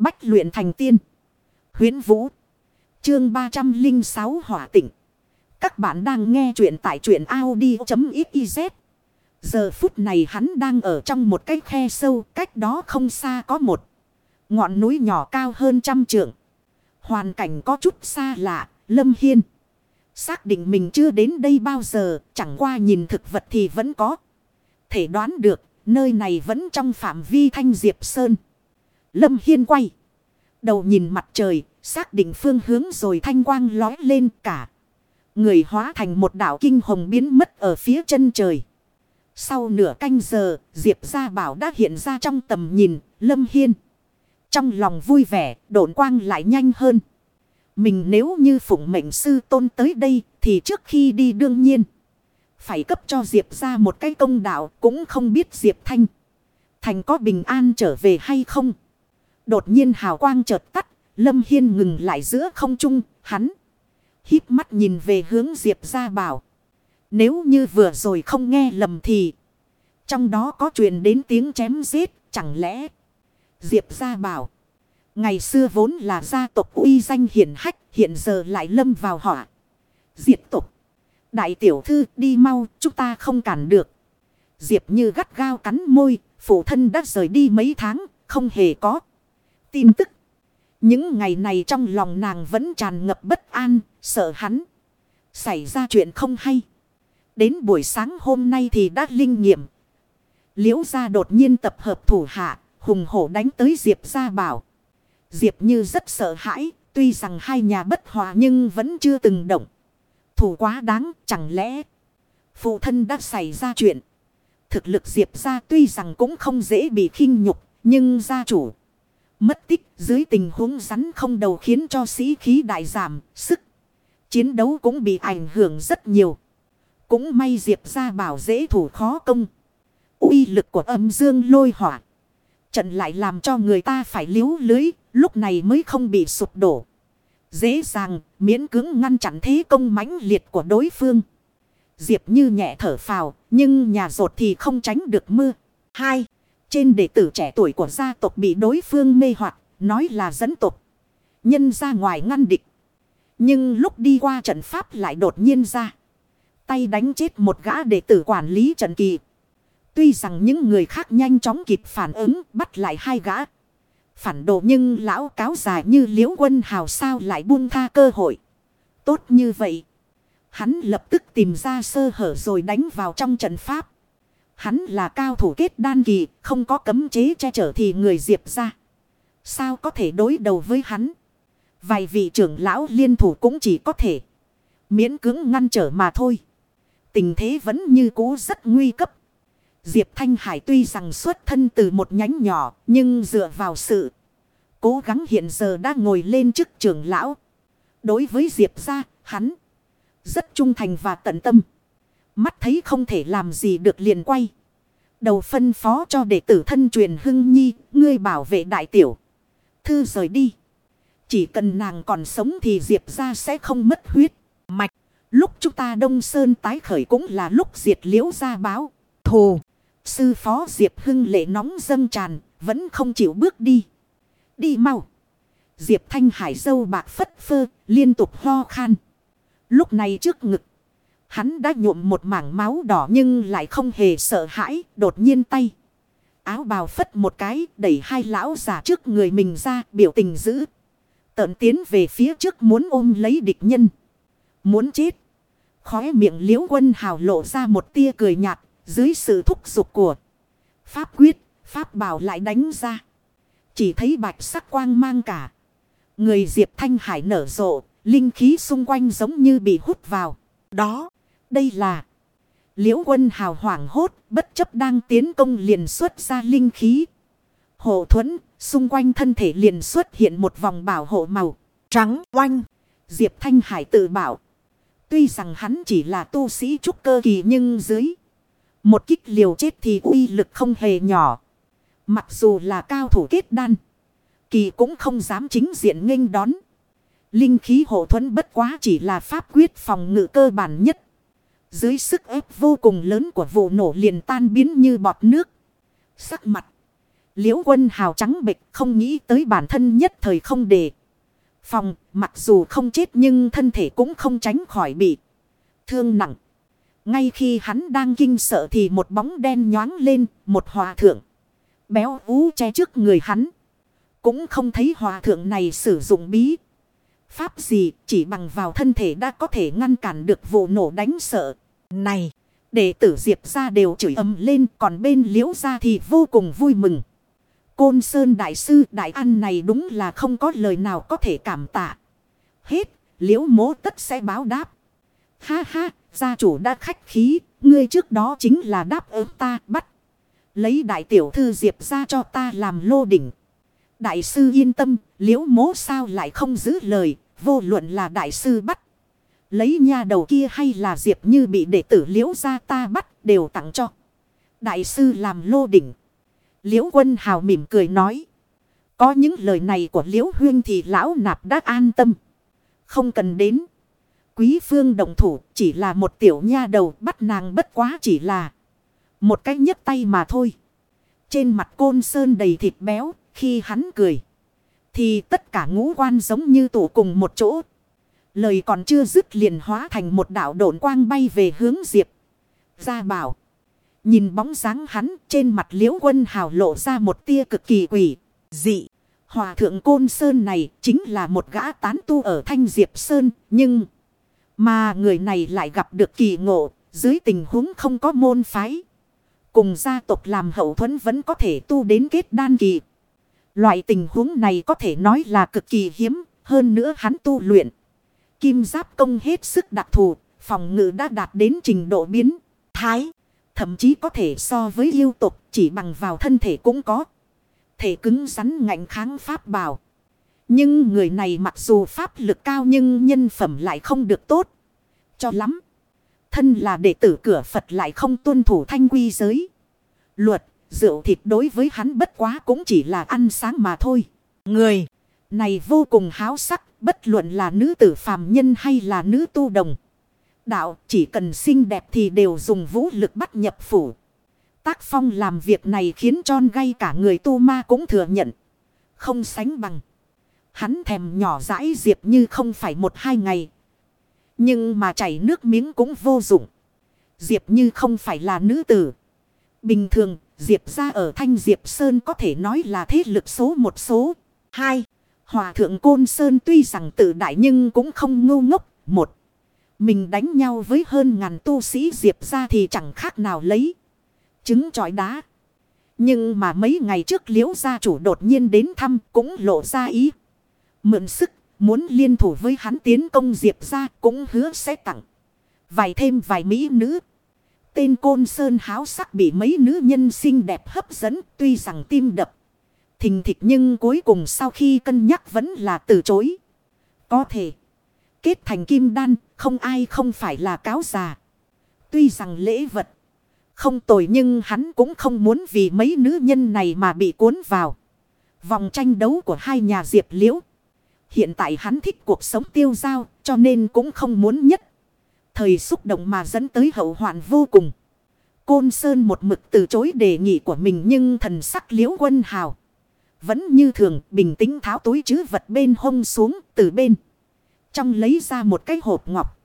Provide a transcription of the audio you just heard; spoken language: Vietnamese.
Bách luyện thành tiên. huyễn Vũ. Chương 306 Hỏa Tịnh. Các bạn đang nghe truyện tại truyện Audi.xyz. Giờ phút này hắn đang ở trong một cái khe sâu. Cách đó không xa có một ngọn núi nhỏ cao hơn trăm trượng. Hoàn cảnh có chút xa lạ. Lâm Hiên. Xác định mình chưa đến đây bao giờ. Chẳng qua nhìn thực vật thì vẫn có. Thể đoán được. Nơi này vẫn trong phạm vi thanh diệp sơn. Lâm Hiên quay. Đầu nhìn mặt trời, xác định phương hướng rồi thanh quang lói lên cả. Người hóa thành một đảo kinh hồng biến mất ở phía chân trời. Sau nửa canh giờ, Diệp Gia Bảo đã hiện ra trong tầm nhìn, Lâm Hiên. Trong lòng vui vẻ, độn quang lại nhanh hơn. Mình nếu như phụng mệnh sư tôn tới đây, thì trước khi đi đương nhiên. Phải cấp cho Diệp ra một cái công đạo, cũng không biết Diệp Thanh. Thành có bình an trở về hay không. Đột nhiên hào quang chợt tắt, Lâm Hiên ngừng lại giữa không trung, hắn. Hít mắt nhìn về hướng Diệp gia bảo. Nếu như vừa rồi không nghe lầm thì. Trong đó có truyền đến tiếng chém giết, chẳng lẽ. Diệp gia bảo. Ngày xưa vốn là gia tộc uy danh hiển hách, hiện giờ lại lâm vào họa. Diệt tộc. Đại tiểu thư đi mau, chúng ta không cản được. Diệp như gắt gao cắn môi, phụ thân đã rời đi mấy tháng, không hề có tin tức. Những ngày này trong lòng nàng vẫn tràn ngập bất an, sợ hắn. Xảy ra chuyện không hay. Đến buổi sáng hôm nay thì đã linh nghiệm. Liễu gia đột nhiên tập hợp thủ hạ, hùng hổ đánh tới Diệp gia bảo. Diệp như rất sợ hãi, tuy rằng hai nhà bất hòa nhưng vẫn chưa từng động. Thủ quá đáng, chẳng lẽ phụ thân đã xảy ra chuyện. Thực lực Diệp gia tuy rằng cũng không dễ bị khinh nhục, nhưng gia chủ Mất tích dưới tình huống rắn không đầu khiến cho sĩ khí đại giảm, sức chiến đấu cũng bị ảnh hưởng rất nhiều. Cũng may Diệp ra bảo dễ thủ khó công. uy lực của âm dương lôi hỏa. Trận lại làm cho người ta phải liếu lưới, lúc này mới không bị sụp đổ. Dễ dàng, miễn cứng ngăn chặn thế công mãnh liệt của đối phương. Diệp như nhẹ thở phào, nhưng nhà rột thì không tránh được mưa. Hai. Trên đệ tử trẻ tuổi của gia tộc bị đối phương mê hoặc, nói là dẫn tộc. Nhân ra ngoài ngăn địch. Nhưng lúc đi qua trận pháp lại đột nhiên ra. Tay đánh chết một gã đệ tử quản lý trận kỳ. Tuy rằng những người khác nhanh chóng kịp phản ứng, bắt lại hai gã. Phản đồ nhưng lão cáo dài như liễu quân hào sao lại buông tha cơ hội. Tốt như vậy. Hắn lập tức tìm ra sơ hở rồi đánh vào trong trận pháp. Hắn là cao thủ kết đan kỳ, không có cấm chế che chở thì người diệp ra. Sao có thể đối đầu với hắn? Vài vị trưởng lão liên thủ cũng chỉ có thể miễn cưỡng ngăn trở mà thôi. Tình thế vẫn như cũ rất nguy cấp. Diệp Thanh Hải tuy rằng xuất thân từ một nhánh nhỏ, nhưng dựa vào sự cố gắng hiện giờ đã ngồi lên chức trưởng lão. Đối với Diệp ra, hắn rất trung thành và tận tâm. Mắt thấy không thể làm gì được liền quay. Đầu phân phó cho đệ tử thân truyền hưng nhi, ngươi bảo vệ đại tiểu. Thư rời đi. Chỉ cần nàng còn sống thì Diệp ra sẽ không mất huyết. Mạch, lúc chúng ta đông sơn tái khởi cũng là lúc diệt liễu ra báo. Thù, sư phó Diệp hưng lệ nóng dâng tràn, vẫn không chịu bước đi. Đi mau. Diệp thanh hải dâu bạc phất phơ, liên tục ho khan. Lúc này trước ngực. Hắn đã nhuộm một mảng máu đỏ nhưng lại không hề sợ hãi, đột nhiên tay. Áo bào phất một cái, đẩy hai lão giả trước người mình ra, biểu tình dữ. Tợn tiến về phía trước muốn ôm lấy địch nhân. Muốn chết. Khóe miệng liễu quân hào lộ ra một tia cười nhạt, dưới sự thúc giục của. Pháp quyết, pháp bảo lại đánh ra. Chỉ thấy bạch sắc quang mang cả. Người Diệp Thanh Hải nở rộ, linh khí xung quanh giống như bị hút vào. Đó. Đây là liễu quân hào hoảng hốt, bất chấp đang tiến công liền xuất ra linh khí. Hộ thuẫn, xung quanh thân thể liền xuất hiện một vòng bảo hộ màu trắng oanh. Diệp Thanh Hải tự bảo. Tuy rằng hắn chỉ là tu sĩ trúc cơ kỳ nhưng dưới một kích liều chết thì uy lực không hề nhỏ. Mặc dù là cao thủ kết đan. Kỳ cũng không dám chính diện nghênh đón. Linh khí hộ thuẫn bất quá chỉ là pháp quyết phòng ngự cơ bản nhất. Dưới sức ép vô cùng lớn của vụ nổ liền tan biến như bọt nước. Sắc mặt. Liễu quân hào trắng bệch, không nghĩ tới bản thân nhất thời không để. Phòng, mặc dù không chết nhưng thân thể cũng không tránh khỏi bị thương nặng. Ngay khi hắn đang kinh sợ thì một bóng đen nhoáng lên, một hòa thượng. Béo ú che trước người hắn. Cũng không thấy hòa thượng này sử dụng bí. Pháp gì, chỉ bằng vào thân thể đã có thể ngăn cản được vụ nổ đánh sợ. Này, đệ tử Diệp ra đều chửi ầm lên còn bên liễu ra thì vô cùng vui mừng. Côn Sơn Đại Sư Đại An này đúng là không có lời nào có thể cảm tạ. Hết, liễu mố tất sẽ báo đáp. Ha ha, gia chủ đã khách khí, ngươi trước đó chính là đáp ứng ta bắt. Lấy đại tiểu thư Diệp ra cho ta làm lô đỉnh. Đại sư yên tâm, liễu mố sao lại không giữ lời, vô luận là đại sư bắt. Lấy nha đầu kia hay là Diệp như bị đệ tử liễu ra ta bắt đều tặng cho. Đại sư làm lô đỉnh. Liễu quân hào mỉm cười nói. Có những lời này của liễu huyên thì lão nạp đã an tâm. Không cần đến. Quý phương đồng thủ chỉ là một tiểu nha đầu bắt nàng bất quá chỉ là. Một cái nhấc tay mà thôi. Trên mặt côn sơn đầy thịt béo, khi hắn cười. Thì tất cả ngũ quan giống như tụ cùng một chỗ. Lời còn chưa dứt liền hóa thành một đạo độn quang bay về hướng Diệp. gia bảo. Nhìn bóng dáng hắn trên mặt liễu quân hào lộ ra một tia cực kỳ quỷ, dị. Hòa thượng Côn Sơn này chính là một gã tán tu ở Thanh Diệp Sơn, nhưng mà người này lại gặp được kỳ ngộ, dưới tình huống không có môn phái. Cùng gia tộc làm hậu thuẫn vẫn có thể tu đến kết đan kỳ. Loại tình huống này có thể nói là cực kỳ hiếm, hơn nữa hắn tu luyện. Kim giáp công hết sức đặc thù, phòng ngự đã đạt đến trình độ biến, thái. Thậm chí có thể so với yêu tục chỉ bằng vào thân thể cũng có. Thể cứng rắn ngạnh kháng pháp bảo. Nhưng người này mặc dù pháp lực cao nhưng nhân phẩm lại không được tốt. Cho lắm. Thân là đệ tử cửa Phật lại không tuân thủ thanh quy giới. Luật, rượu thịt đối với hắn bất quá cũng chỉ là ăn sáng mà thôi. Người này vô cùng háo sắc, bất luận là nữ tử phàm nhân hay là nữ tu đồng đạo chỉ cần xinh đẹp thì đều dùng vũ lực bắt nhập phủ. Tác phong làm việc này khiến cho gay cả người tu ma cũng thừa nhận. Không sánh bằng. Hắn thèm nhỏ dãi diệp như không phải một hai ngày. Nhưng mà chảy nước miếng cũng vô dụng. Diệp như không phải là nữ tử. Bình thường, Diệp ra ở Thanh Diệp Sơn có thể nói là thế lực số một số. Hai, Hòa thượng Côn Sơn tuy rằng tự đại nhưng cũng không ngu ngốc. Một, mình đánh nhau với hơn ngàn tu sĩ diệp ra thì chẳng khác nào lấy. Trứng trọi đá. Nhưng mà mấy ngày trước liễu gia chủ đột nhiên đến thăm cũng lộ ra ý. Mượn sức, muốn liên thủ với hắn tiến công diệp ra cũng hứa sẽ tặng. Vài thêm vài mỹ nữ. Tên côn sơn háo sắc bị mấy nữ nhân xinh đẹp hấp dẫn tuy rằng tim đập. Thình thịch nhưng cuối cùng sau khi cân nhắc vẫn là từ chối. Có thể. Kết thành kim đan, không ai không phải là cáo già. Tuy rằng lễ vật không tồi nhưng hắn cũng không muốn vì mấy nữ nhân này mà bị cuốn vào. Vòng tranh đấu của hai nhà diệp liễu. Hiện tại hắn thích cuộc sống tiêu giao cho nên cũng không muốn nhất. Thời xúc động mà dẫn tới hậu hoạn vô cùng. Côn Sơn một mực từ chối đề nghị của mình nhưng thần sắc liễu quân hào. Vẫn như thường, bình tĩnh tháo túi chứ vật bên hông xuống, từ bên. Trong lấy ra một cái hộp ngọc.